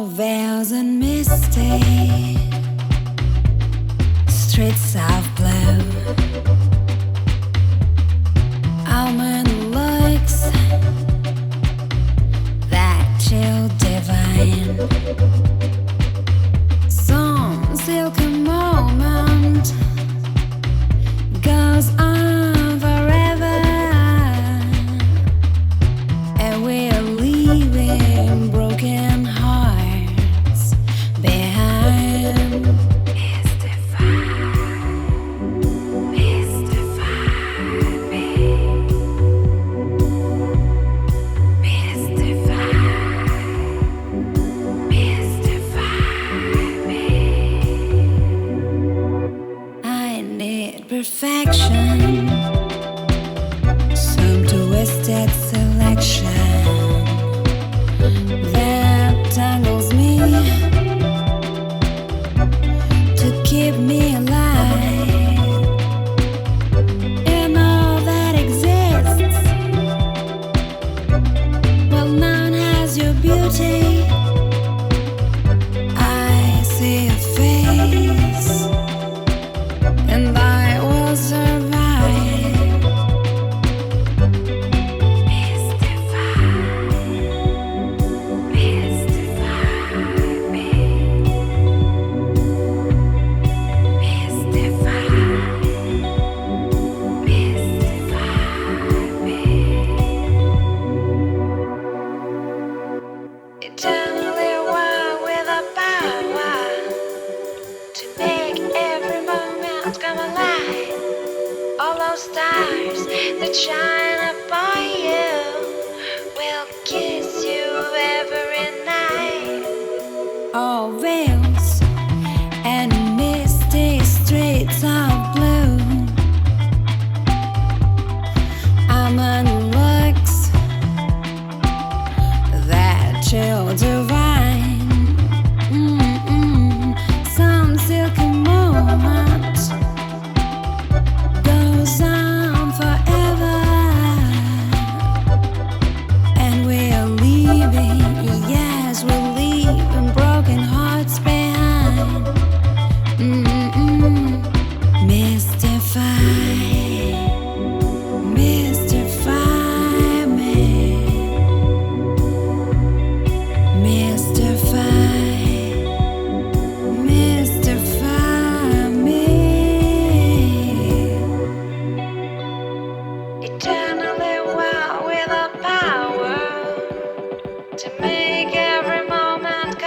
no vows and mistakes. Streets of perfection. to make every moment come alive. All those stars that shine upon you will kiss you every night. All veils and misty streets of blue. I'm a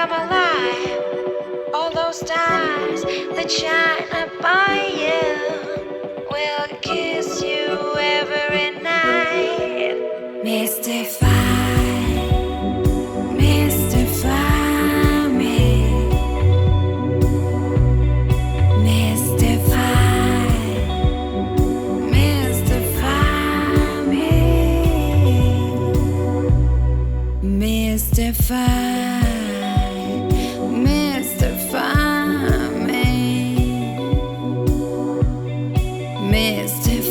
am alive. All those stars that shine upon you will kiss you every night. Mystify. Mystify. missed.